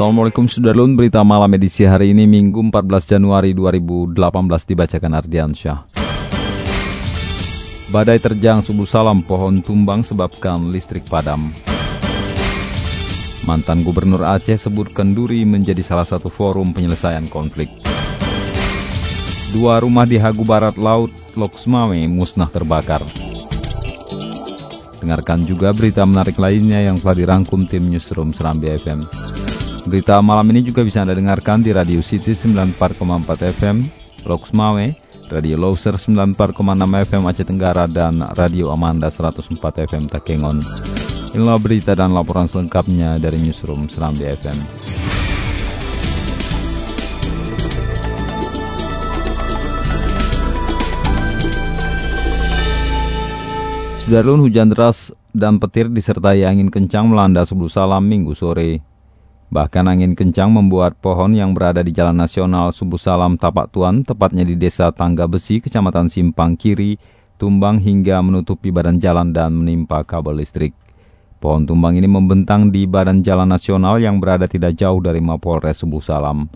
Assalamualaikum Sudarlun, berita malam edisi hari ini Minggu 14 Januari 2018 dibacakan Ardiansyah. Badai terjang subuh salam pohon tumbang sebabkan listrik padam. Mantan Gubernur Aceh sebut kenduri menjadi salah satu forum penyelesaian konflik. Dua rumah di Hagu Barat Laut, Loksmawe, musnah terbakar. Dengarkan juga berita menarik lainnya yang telah dirangkum tim Newsroom Serambi FM. Berita malam ini juga bisa Anda dengarkan di Radio City 94,4 FM, Loksmawe, Radio Loser 94,6 FM Aceh Tenggara, dan Radio Amanda 104 FM Takengon. Inilah berita dan laporan selengkapnya dari Newsroom Serambi FM. Sudarlun hujan deras dan petir disertai angin kencang melanda Subuh Salam minggu sore. Bahkan angin kencang membuat pohon yang berada di Jalan Nasional Subuh Salam Tapak Tuan, tepatnya di Desa Tangga Besi, Kecamatan Simpang Kiri, tumbang hingga menutupi badan jalan dan menimpa kabel listrik. Pohon tumbang ini membentang di badan jalan nasional yang berada tidak jauh dari Mapolres Subuh Salam.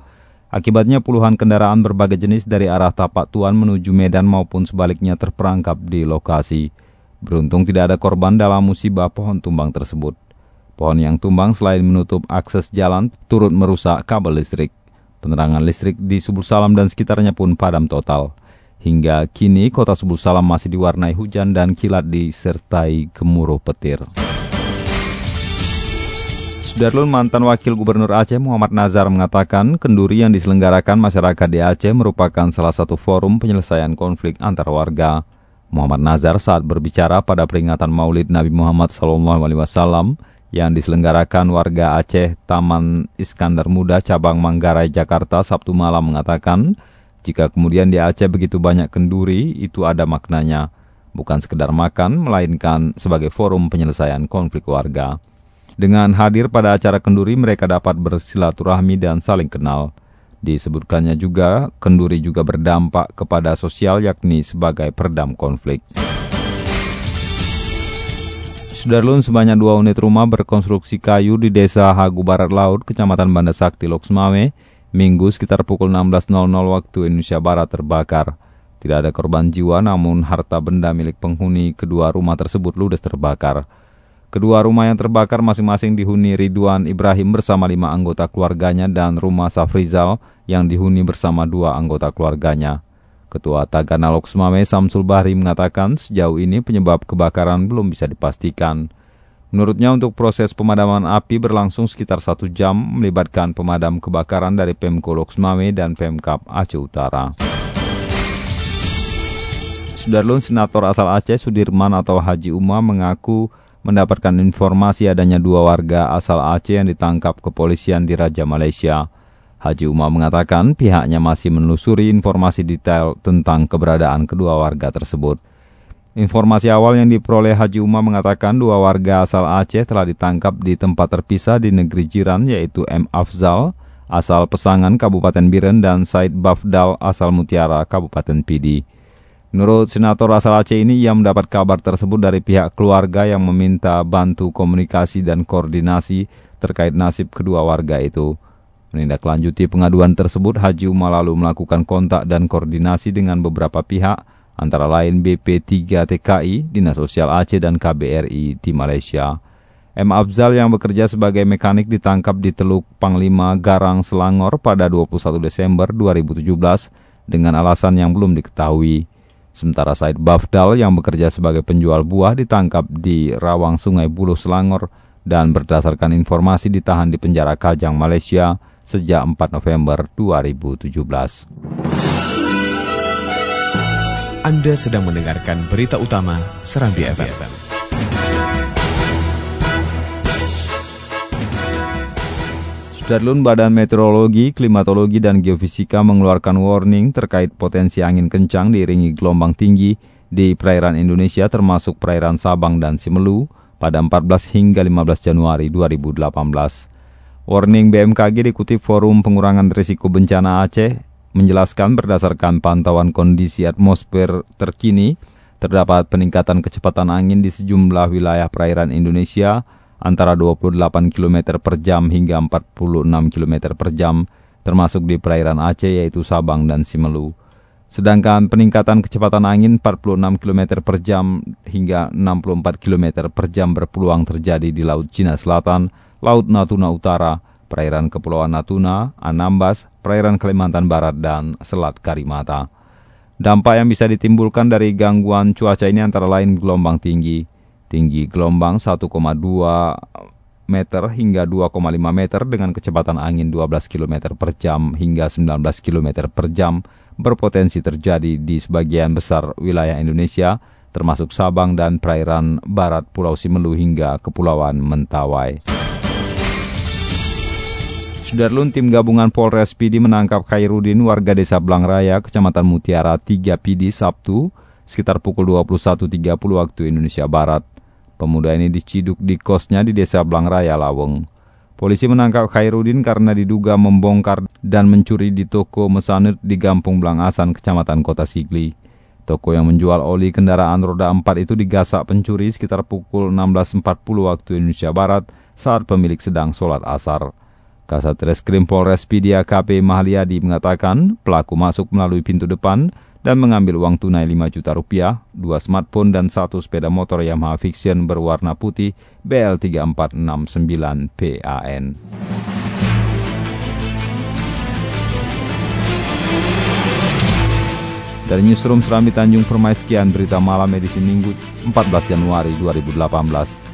Akibatnya puluhan kendaraan berbagai jenis dari arah Tapak Tuan menuju Medan maupun sebaliknya terperangkap di lokasi. Beruntung tidak ada korban dalam musibah pohon tumbang tersebut. Pohon yang tumbang selain menutup akses jalan, turut merusak kabel listrik. Penerangan listrik di Subur Salam dan sekitarnya pun padam total. Hingga kini kota Subur Salam masih diwarnai hujan dan kilat disertai gemuruh petir. Sudarlun mantan Wakil Gubernur Aceh Muhammad Nazar mengatakan kenduri yang diselenggarakan masyarakat di Aceh merupakan salah satu forum penyelesaian konflik antar warga. Muhammad Nazar saat berbicara pada peringatan Maulid Nabi Muhammad SAW yang diselenggarakan warga Aceh Taman Iskandar Muda cabang Manggarai Jakarta Sabtu malam mengatakan jika kemudian di Aceh begitu banyak kenduri itu ada maknanya bukan sekedar makan melainkan sebagai forum penyelesaian konflik warga. Dengan hadir pada acara kenduri mereka dapat bersilaturahmi dan saling kenal. Disebutkannya juga, kenduri juga berdampak kepada sosial yakni sebagai peredam konflik. Sudarlun sebanyak dua unit rumah berkonstruksi kayu di desa Hagu Barat Laut, Kecamatan Banda Sakti, Loksmawe, Minggu sekitar pukul 16.00 waktu Indonesia Barat terbakar. Tidak ada korban jiwa namun harta benda milik penghuni kedua rumah tersebut ludes terbakar. Kedua rumah yang terbakar masing-masing dihuni Ridwan Ibrahim bersama lima anggota keluarganya dan rumah Safrizal yang dihuni bersama dua anggota keluarganya. Ketua Tagana Loksmawe Samsul Bahri mengatakan sejauh ini penyebab kebakaran belum bisa dipastikan. Menurutnya untuk proses pemadaman api berlangsung sekitar satu jam melibatkan pemadam kebakaran dari Pemko Loksmawe dan Pemkap Aceh Utara. Sudarlun Senator asal Aceh Sudirman atau Haji Umar mengaku mendapatkan informasi adanya dua warga asal Aceh yang ditangkap kepolisian di Raja Malaysia. Haji Umar mengatakan pihaknya masih menelusuri informasi detail tentang keberadaan kedua warga tersebut. Informasi awal yang diperoleh Haji Umar mengatakan dua warga asal Aceh telah ditangkap di tempat terpisah di negeri jiran yaitu M. Afzal, asal Pesangan Kabupaten Biren dan Said Bafdal asal Mutiara Kabupaten Pidi. Menurut senator asal Aceh ini, ia mendapat kabar tersebut dari pihak keluarga yang meminta bantu komunikasi dan koordinasi terkait nasib kedua warga itu. Menindaklanjuti pengaduan tersebut, Haji Umar lalu melakukan kontak dan koordinasi dengan beberapa pihak, antara lain BP3 TKI, Dinas Sosial Aceh, dan KBRI di Malaysia. M. Abzal yang bekerja sebagai mekanik ditangkap di Teluk Panglima Garang Selangor pada 21 Desember 2017 dengan alasan yang belum diketahui. Sementara Said Bafdal yang bekerja sebagai penjual buah ditangkap di Rawang Sungai Buluh Selangor dan berdasarkan informasi ditahan di penjara Kajang, Malaysia sejak 4 November 2017. Anda sedang mendengarkan berita utama Serambi FM. Sudarlun Badan Meteorologi, Klimatologi, dan Geofisika mengeluarkan warning terkait potensi angin kencang diiringi gelombang tinggi di perairan Indonesia termasuk perairan Sabang dan Simelu pada 14 hingga 15 Januari 2018. Warning BMKG dikutip Forum Pengurangan Risiko Bencana Aceh menjelaskan berdasarkan pantauan kondisi atmosfer terkini, terdapat peningkatan kecepatan angin di sejumlah wilayah perairan Indonesia antara 28 km per jam hingga 46 km per jam, termasuk di perairan Aceh yaitu Sabang dan Simelu. Sedangkan peningkatan kecepatan angin 46 km per jam hingga 64 km per jam berpeluang terjadi di Laut Cina Selatan, Laut Natuna Utara, perairan Kepulauan Natuna, Anambas, perairan Kalimantan Barat, dan Selat Karimata. Dampak yang bisa ditimbulkan dari gangguan cuaca ini antara lain gelombang tinggi. Tinggi gelombang 1,2 meter hingga 2,5 meter dengan kecepatan angin 12 km per jam hingga 19 km per jam berpotensi terjadi di sebagian besar wilayah Indonesia, termasuk Sabang dan perairan barat Pulau Simelu hingga Kepulauan Mentawai. Sudarlun tim gabungan Polres Pidi menangkap Khairudin warga desa Blangraya, Kecamatan Mutiara 3 Pidi Sabtu sekitar pukul 21.30 waktu Indonesia Barat. Pemuda ini diciduk di kosnya di desa Blangraya, Laweng. Polisi menangkap Khairudin karena diduga membongkar dan mencuri di toko mesanut di Gampung Blangasan, Kecamatan Kota Sigli. Toko yang menjual oli kendaraan roda 4 itu digasak pencuri sekitar pukul 16.40 waktu Indonesia Barat saat pemilik sedang sholat asar. Kasat Reskrim Polres Pidia KP Mahliadi mengatakan pelaku masuk melalui pintu depan dan mengambil uang tunai 5 juta rupiah, dua smartphone dan satu sepeda motor Yamaha Fiction berwarna putih BL3469PAN. Dari Newsroom Serambi Tanjung Permai sekian berita malam edisi Minggu 14 Januari 2018.